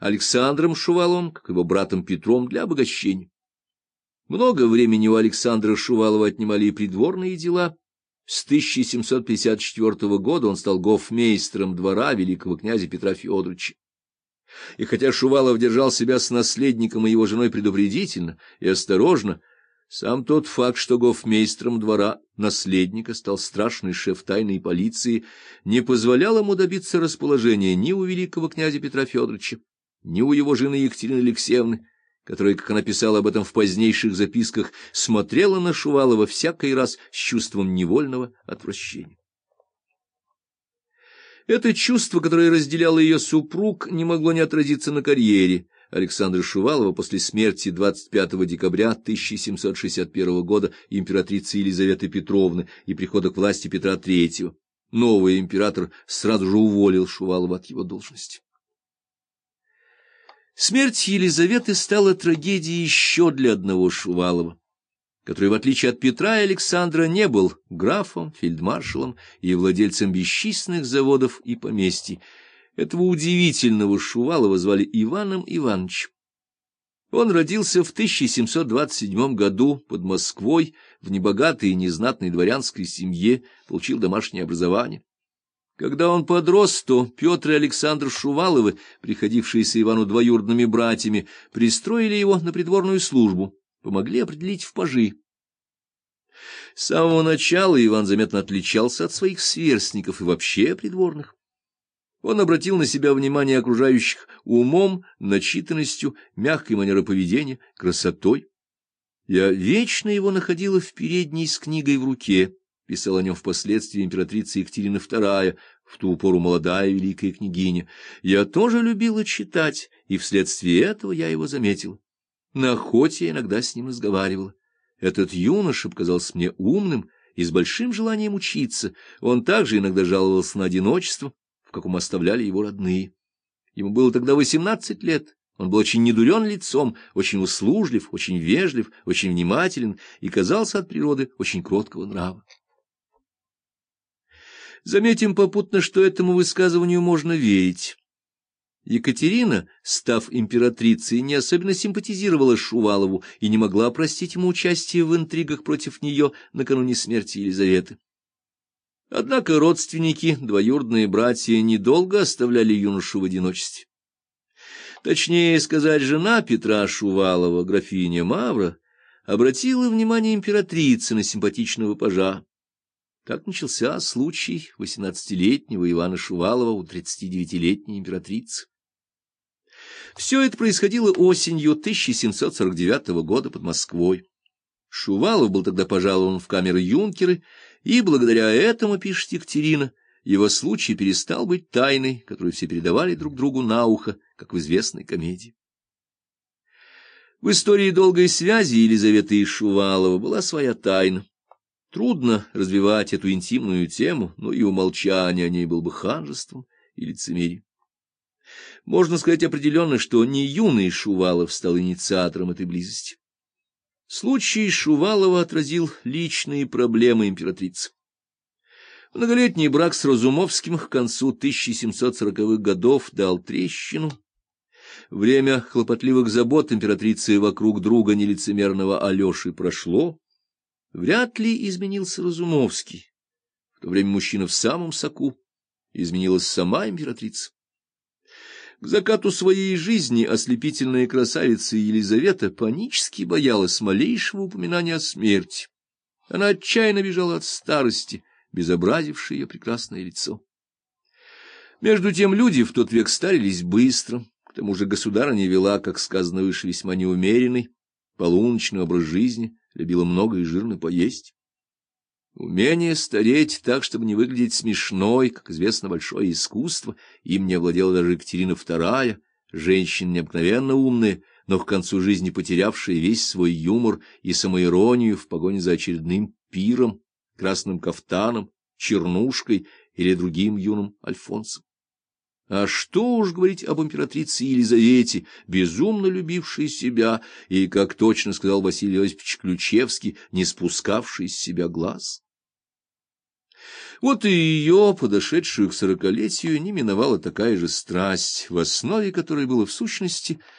Александром Шуваловым, как его братом Петром, для обогащения. Много времени у Александра Шувалова отнимали и придворные дела. С 1754 года он стал гофмейстером двора великого князя Петра Федоровича. И хотя Шувалов держал себя с наследником и его женой предупредительно и осторожно, сам тот факт, что гофмейстером двора наследника стал страшный шеф тайной полиции, не позволял ему добиться расположения ни у великого князя Петра Федоровича, ни у его жены Екатерины Алексеевны, которая, как она писала об этом в позднейших записках, смотрела на Шувалова всякий раз с чувством невольного отвращения. Это чувство, которое разделял ее супруг, не могло не отразиться на карьере Александра Шувалова после смерти 25 декабря 1761 года императрицы Елизаветы Петровны и прихода к власти Петра III. Новый император сразу же уволил Шувалова от его должности. Смерть Елизаветы стала трагедией еще для одного Шувалова который, в отличие от Петра и Александра, не был графом, фельдмаршалом и владельцем бесчисленных заводов и поместий. Этого удивительного Шувалова звали Иваном Ивановичем. Он родился в 1727 году под Москвой в небогатой и незнатной дворянской семье, получил домашнее образование. Когда он подрос, то Петр и Александр Шуваловы, приходившиеся Ивану двоюродными братьями, пристроили его на придворную службу помогли определить в пажи. С самого начала Иван заметно отличался от своих сверстников и вообще придворных. Он обратил на себя внимание окружающих умом, начитанностью, мягкой манерой поведения, красотой. Я вечно его находила в передней с книгой в руке, писал о нем впоследствии императрица Екатерина II, в ту пору молодая великая княгиня. Я тоже любила читать, и вследствие этого я его заметила. На охоте я иногда с ним разговаривала. Этот юноша показался мне умным и с большим желанием учиться. Он также иногда жаловался на одиночество, в каком оставляли его родные. Ему было тогда восемнадцать лет. Он был очень недурен лицом, очень услужлив, очень вежлив, очень внимателен и казался от природы очень кроткого нрава. Заметим попутно, что этому высказыванию можно верить. Екатерина, став императрицей, не особенно симпатизировала Шувалову и не могла простить ему участие в интригах против нее накануне смерти Елизаветы. Однако родственники, двоюродные братья, недолго оставляли юношу в одиночестве. Точнее сказать, жена Петра Шувалова, графиня Мавра, обратила внимание императрицы на симпатичного пажа. Так начался случай восемнадцатилетнего Ивана Шувалова у тридцатидевятилетней императрицы. Все это происходило осенью 1749 года под Москвой. Шувалов был тогда пожалован в камеры юнкеры, и благодаря этому, пишет Екатерина, его случай перестал быть тайной, которую все передавали друг другу на ухо, как в известной комедии. В истории долгой связи Елизаветы и Шувалова была своя тайна. Трудно развивать эту интимную тему, но и умолчание о ней был бы ханжеством и лицемерием. Можно сказать определенно, что не юный Шувалов стал инициатором этой близости. Случай Шувалова отразил личные проблемы императрицы. Многолетний брак с Разумовским к концу 1740-х годов дал трещину. Время хлопотливых забот императрицы вокруг друга нелицемерного Алеши прошло. Вряд ли изменился Разумовский. В то время мужчина в самом соку. Изменилась сама императрица. К закату своей жизни ослепительная красавица Елизавета панически боялась малейшего упоминания о смерти. Она отчаянно бежала от старости, безобразившей ее прекрасное лицо. Между тем люди в тот век старились быстро, к тому же государыня вела, как сказано выше, весьма неумеренный, полуночный образ жизни, любила много и жирно поесть. Умение стареть так, чтобы не выглядеть смешной, как известно, большое искусство, им не овладела даже Екатерина II, женщина необыкновенно умная, но к концу жизни потерявшая весь свой юмор и самоиронию в погоне за очередным пиром, красным кафтаном, чернушкой или другим юным Альфонсом. А что уж говорить об императрице Елизавете, безумно любившей себя и, как точно сказал Василий Осипович Ключевский, не спускавшей с себя глаз. Вот и ее, подошедшую к сорокалетию, не миновала такая же страсть, в основе которой было в сущности